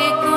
Nick.